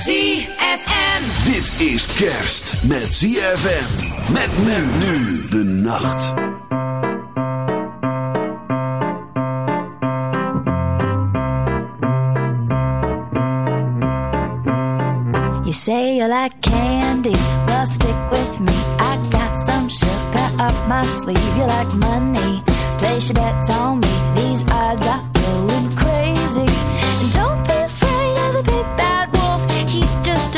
ZFM. Dit is kerst met ZFM. Met men nu de nacht. You say you like candy, well stick with me. I got some sugar up my sleeve. You like money, place your bets on me.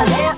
Again.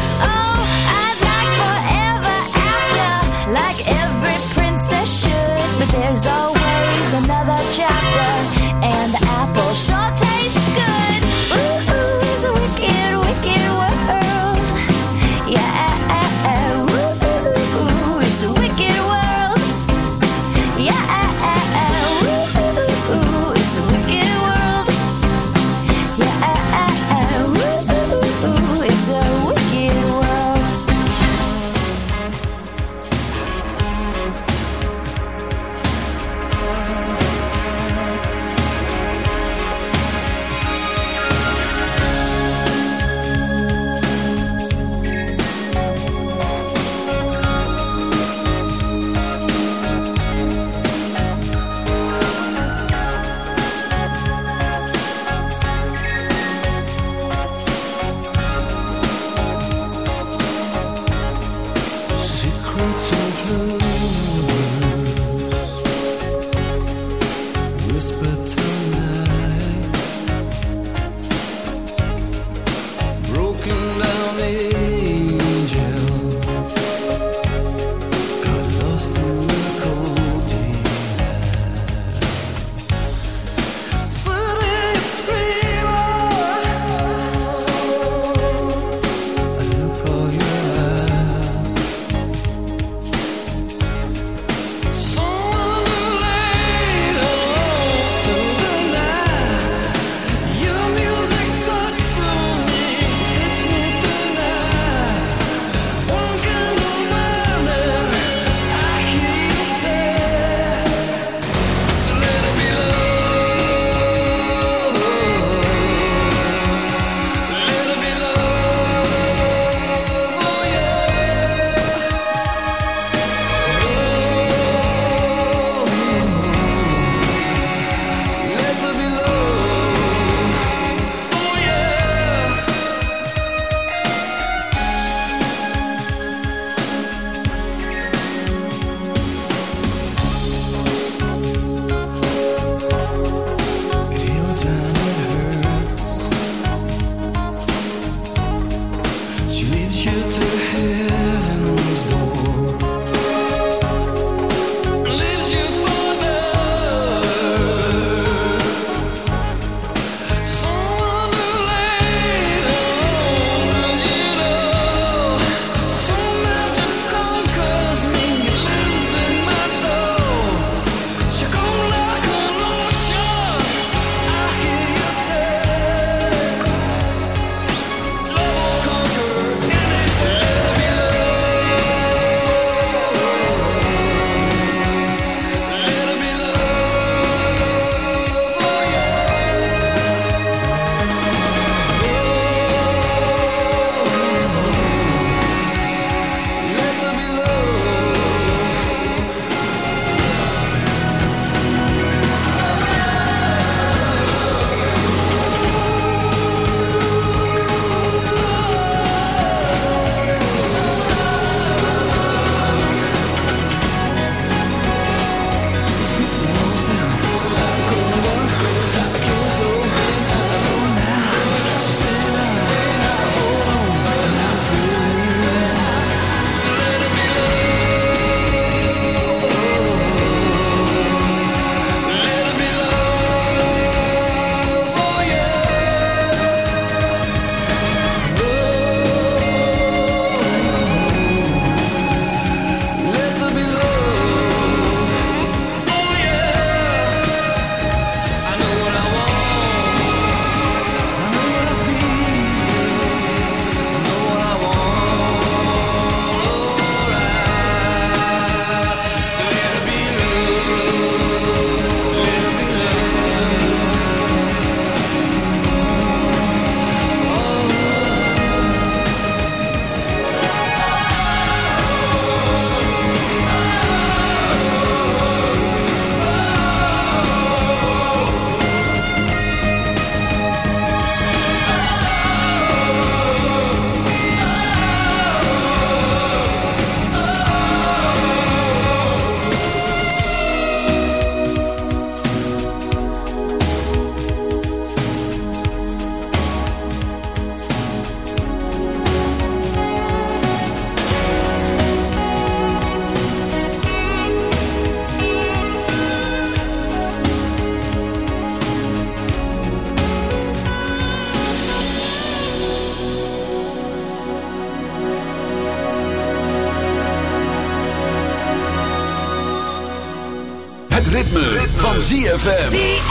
ZFM.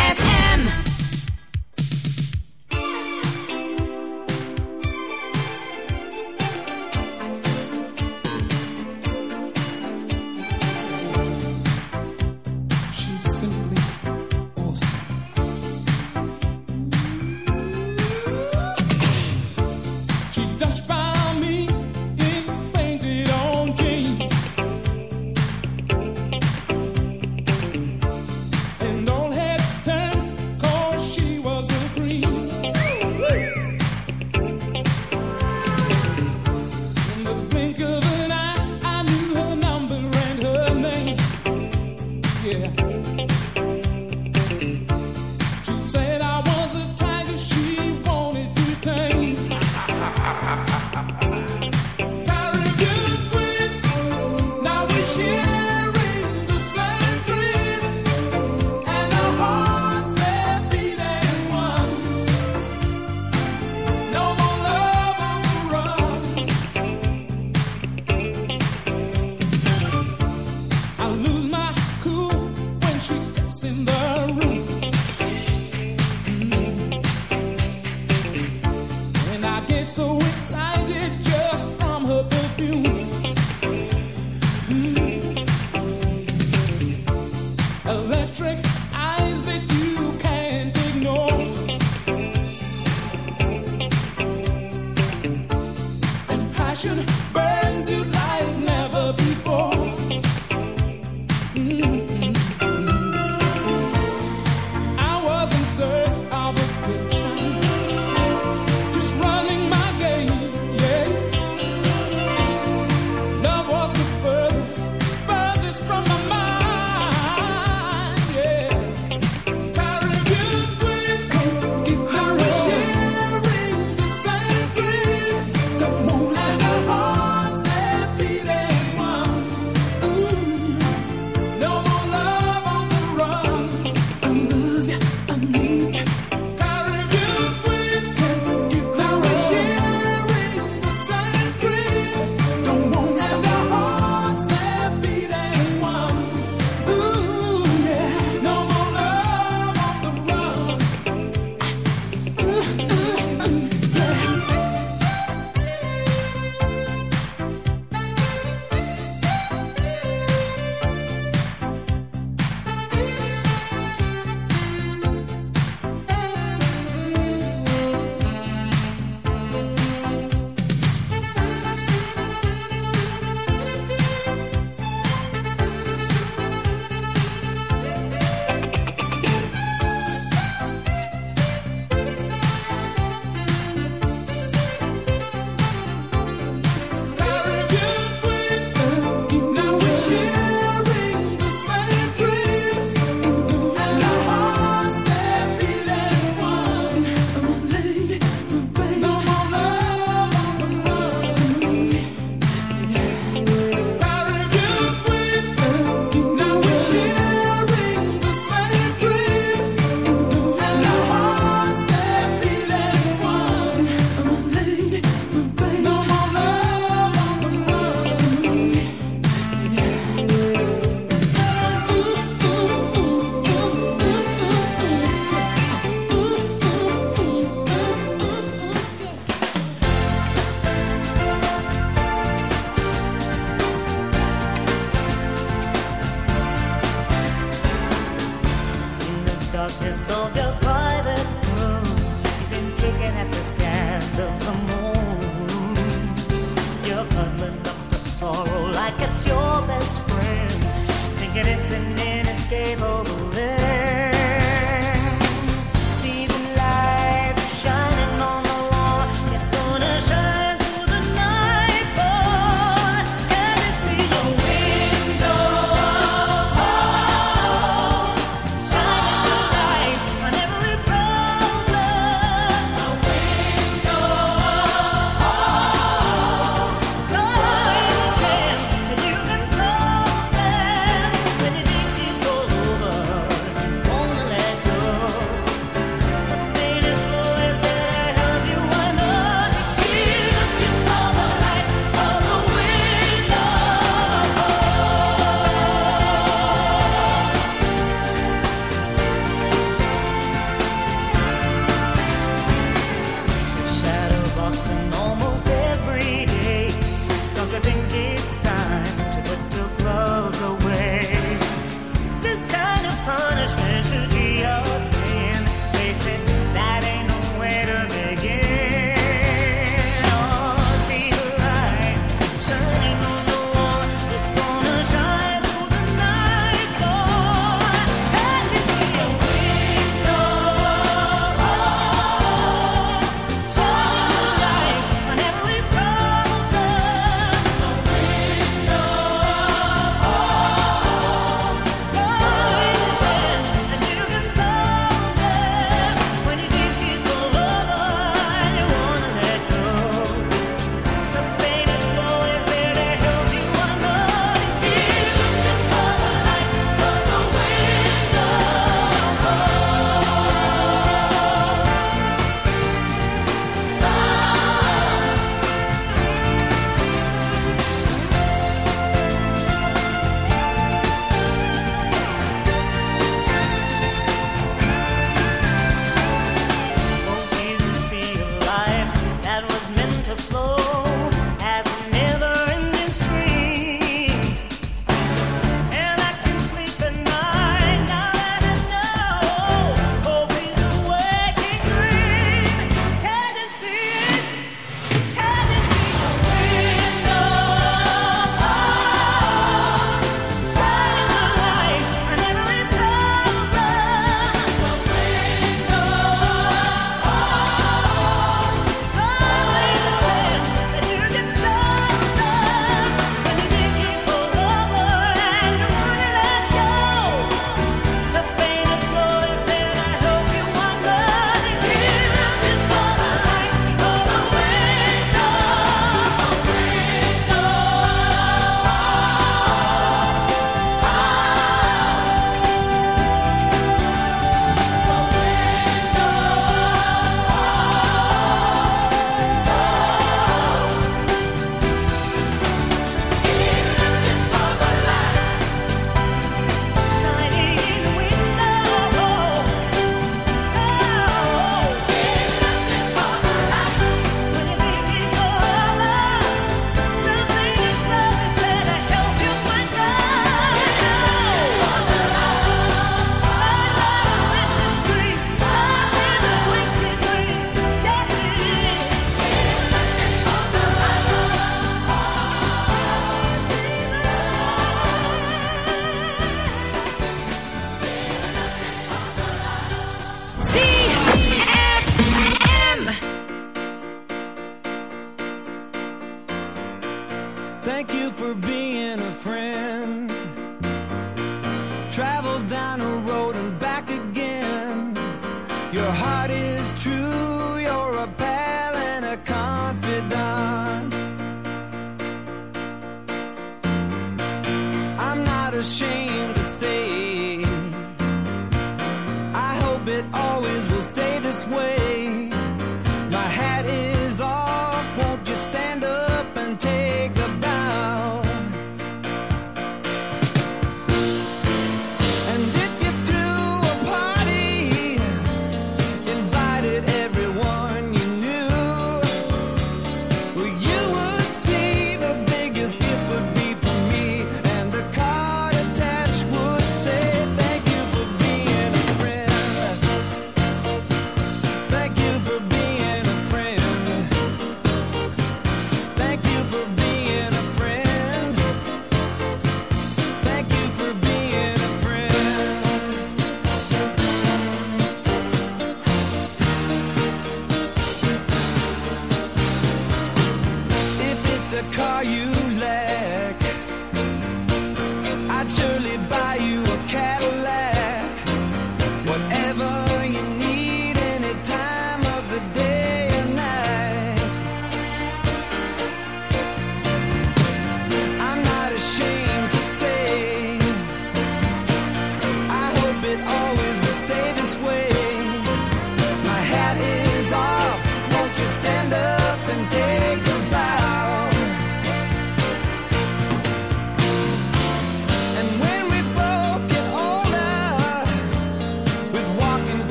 passion burns you like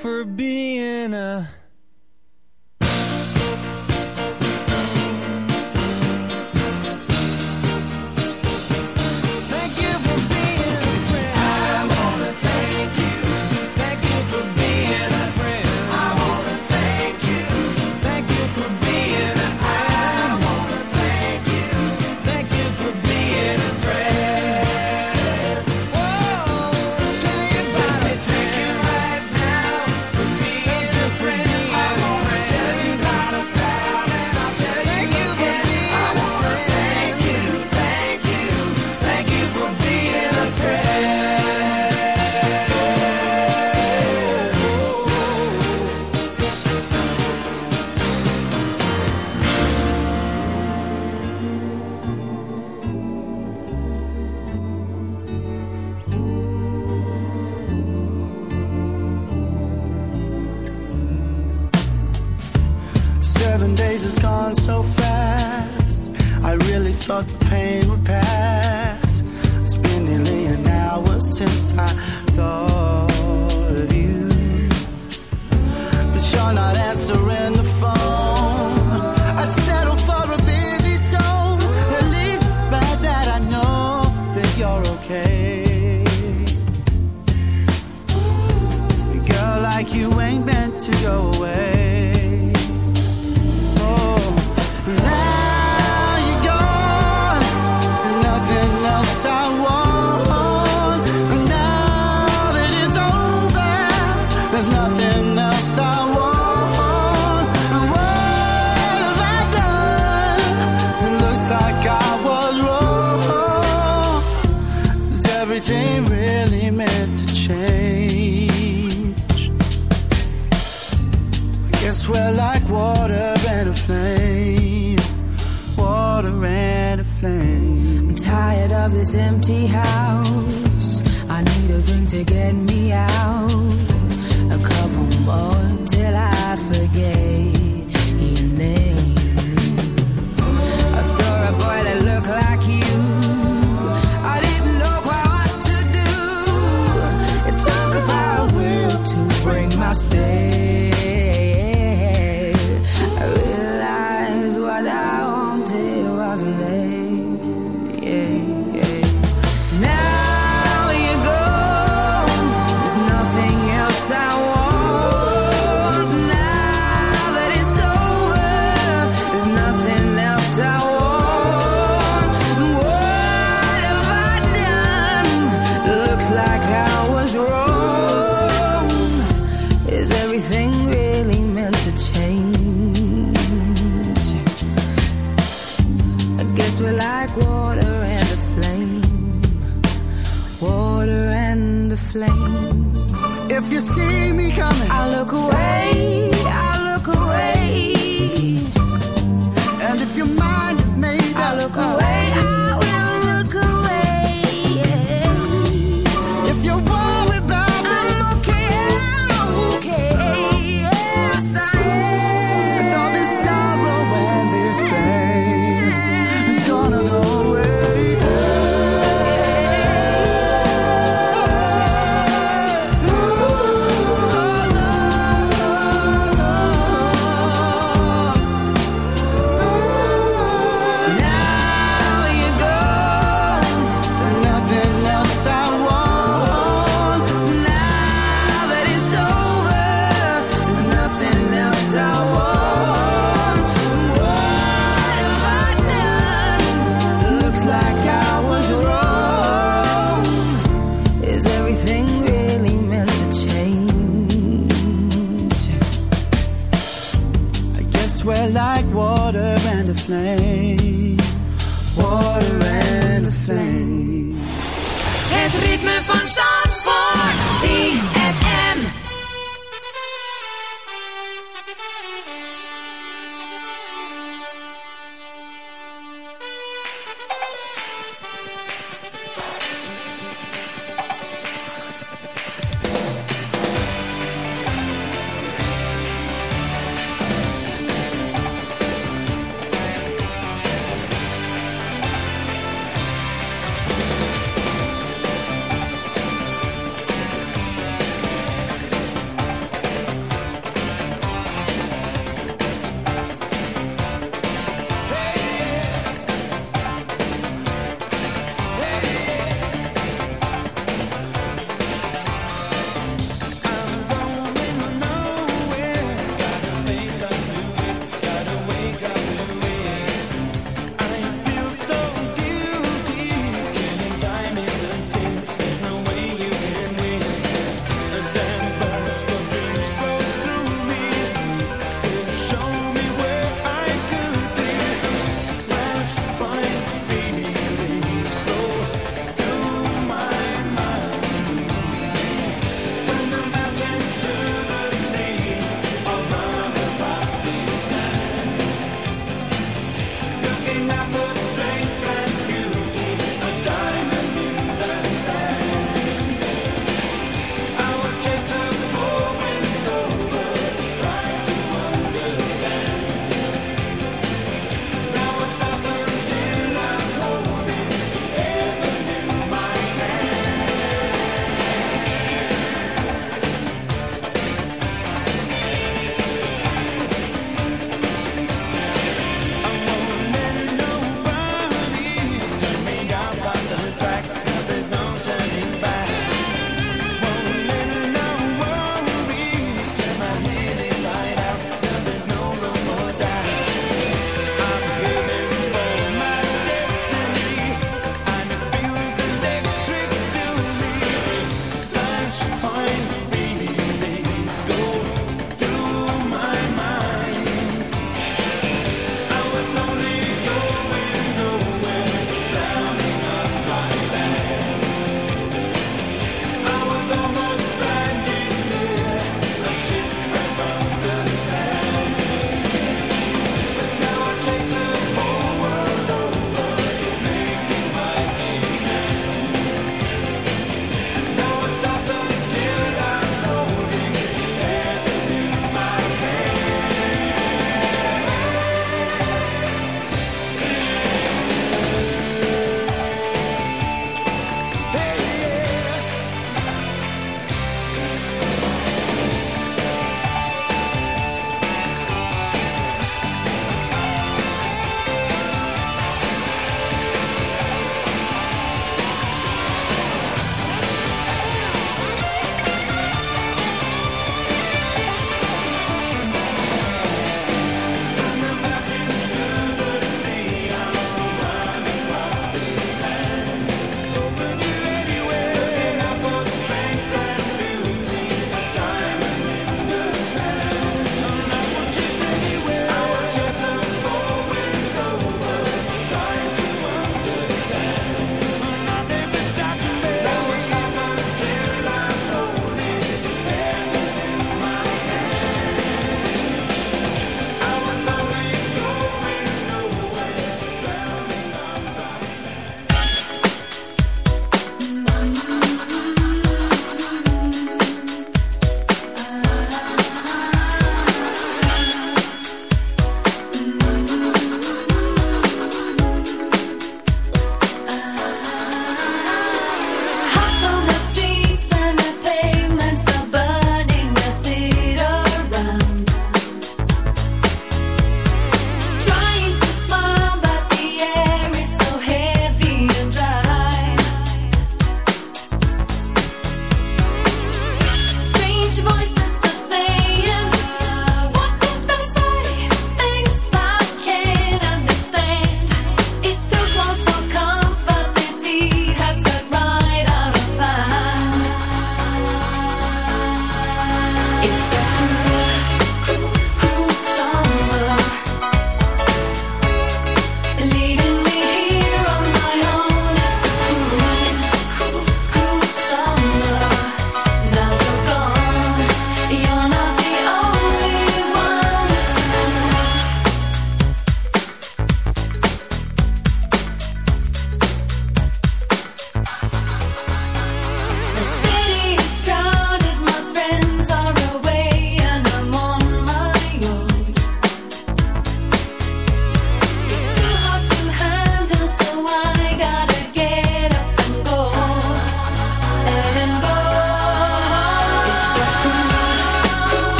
for being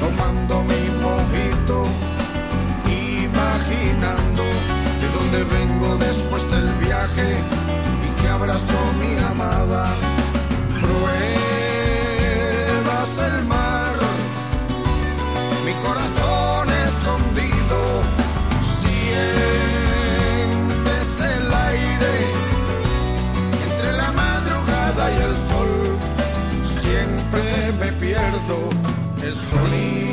tomando mi mojito, imaginando de dónde vengo después del viaje y que abrazó mi amada. sunny